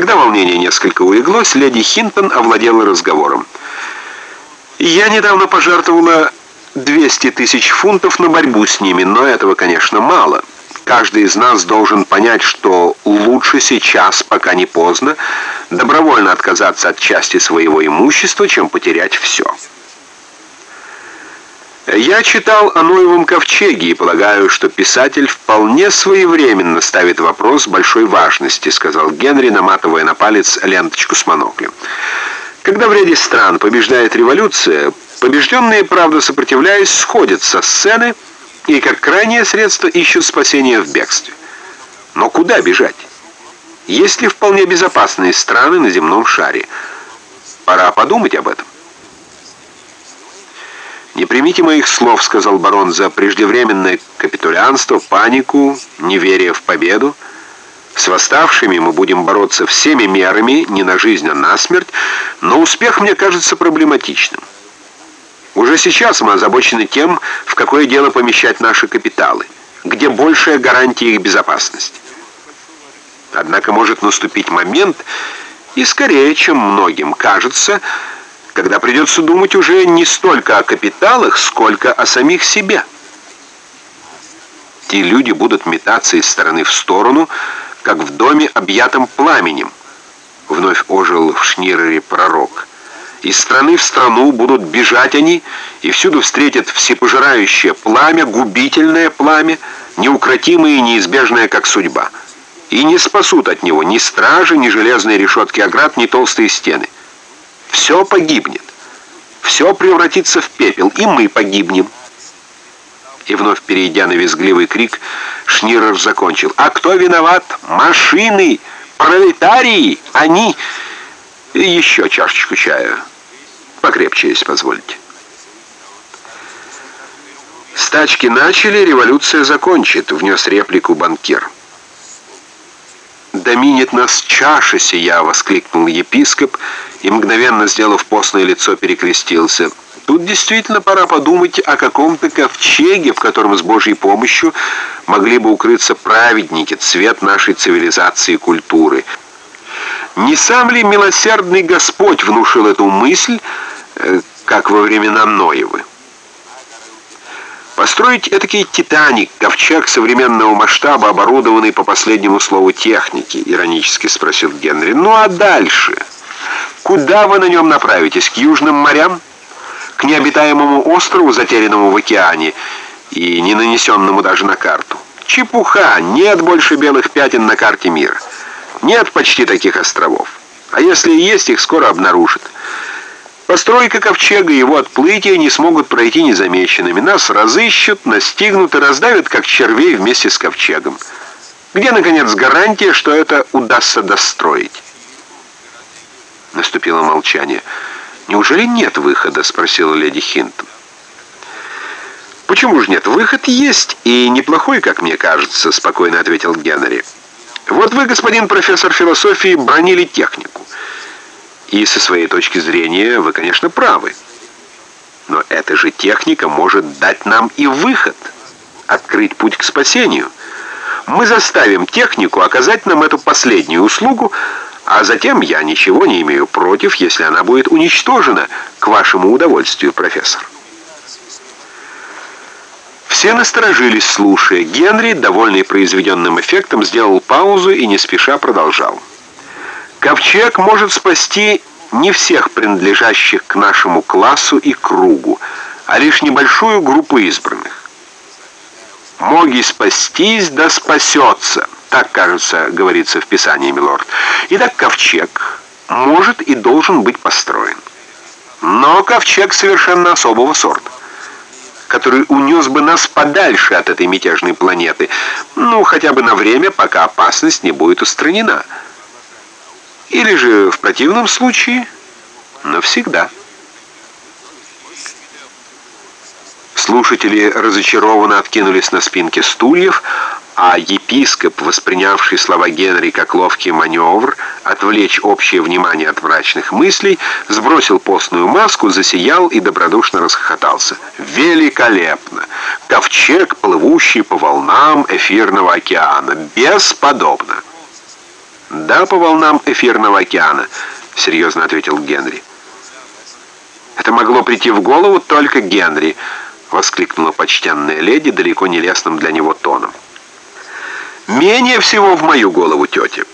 Когда волнение несколько улеглось, леди Хинтон овладела разговором. «Я недавно пожертвовала 200 тысяч фунтов на борьбу с ними, но этого, конечно, мало. Каждый из нас должен понять, что лучше сейчас, пока не поздно, добровольно отказаться от части своего имущества, чем потерять все». Я читал о Ноевом ковчеге и полагаю, что писатель вполне своевременно ставит вопрос большой важности, сказал Генри, наматывая на палец ленточку с моноклем. Когда в ряде стран побеждает революция, побежденные, правда, сопротивляясь, сходят со сцены и, как крайнее средство, ищут спасения в бегстве. Но куда бежать? Есть ли вполне безопасные страны на земном шаре? Пора подумать об этом. «Не примите моих слов», — сказал барон, — «за преждевременное капитулянство, панику, неверие в победу. С восставшими мы будем бороться всеми мерами, не на жизнь, а на смерть, но успех мне кажется проблематичным. Уже сейчас мы озабочены тем, в какое дело помещать наши капиталы, где большая гарантия их безопасности. Однако может наступить момент, и скорее, чем многим кажется, когда придется думать уже не столько о капиталах, сколько о самих себе. Те люди будут метаться из стороны в сторону, как в доме, объятом пламенем. Вновь ожил в Шниррере пророк. Из страны в страну будут бежать они, и всюду встретят всепожирающее пламя, губительное пламя, неукротимое и неизбежное, как судьба. И не спасут от него ни стражи, ни железные решетки оград, ни толстые стены. Все погибнет. Все превратится в пепел, и мы погибнем. И вновь перейдя на визгливый крик, Шнирер закончил. «А кто виноват? Машины! Пролетарии! Они!» И еще чашечку чая. Покрепче, если позволите. Стачки начали, революция закончит, внес реплику банкир. «Доминит нас чаша сия!» — воскликнул епископ и, мгновенно сделав постное лицо, перекрестился. «Тут действительно пора подумать о каком-то ковчеге, в котором с Божьей помощью могли бы укрыться праведники, цвет нашей цивилизации и культуры. Не сам ли милосердный Господь внушил эту мысль, э, как во времена Ноевы?» Построить этакий «Титаник», ковчег современного масштаба, оборудованный по последнему слову техники, иронически спросил Генри. Ну а дальше? Куда вы на нем направитесь? К южным морям? К необитаемому острову, затерянному в океане и не нанесенному даже на карту? Чепуха! Нет больше белых пятен на карте мира. Нет почти таких островов. А если есть, их скоро обнаружат. Постройка ковчега и его отплытие не смогут пройти незамеченными. Нас разыщут, настигнут и раздавят, как червей вместе с ковчегом. Где, наконец, гарантия, что это удастся достроить? Наступило молчание. «Неужели нет выхода?» — спросила леди Хинтон. «Почему же нет? Выход есть, и неплохой, как мне кажется», — спокойно ответил Генри. «Вот вы, господин профессор философии, бронили технику. И со своей точки зрения вы, конечно, правы. Но эта же техника может дать нам и выход, открыть путь к спасению. Мы заставим технику оказать нам эту последнюю услугу, а затем я ничего не имею против, если она будет уничтожена к вашему удовольствию, профессор. Все насторожились, слушая. Генри, довольный произведенным эффектом, сделал паузу и не спеша продолжал. Ковчег может спасти не всех принадлежащих к нашему классу и кругу, а лишь небольшую группу избранных. «Моги спастись, да спасется», так, кажется, говорится в Писании, милорд. Итак, ковчег может и должен быть построен. Но ковчег совершенно особого сорта который унес бы нас подальше от этой мятежной планеты, ну, хотя бы на время, пока опасность не будет устранена. Или же в противном случае навсегда. Слушатели разочарованно откинулись на спинки стульев, а епископ, воспринявший слова Генри как ловкий маневр, отвлечь общее внимание от мрачных мыслей, сбросил постную маску, засиял и добродушно расхохотался. «Великолепно! Ковчег, плывущий по волнам эфирного океана! Бесподобно!» «Да, по волнам эфирного океана», — серьезно ответил Генри. «Это могло прийти в голову только Генри», — воскликнула почтенная леди далеко не лестным для него тоном. «Менее всего в мою голову, тетя».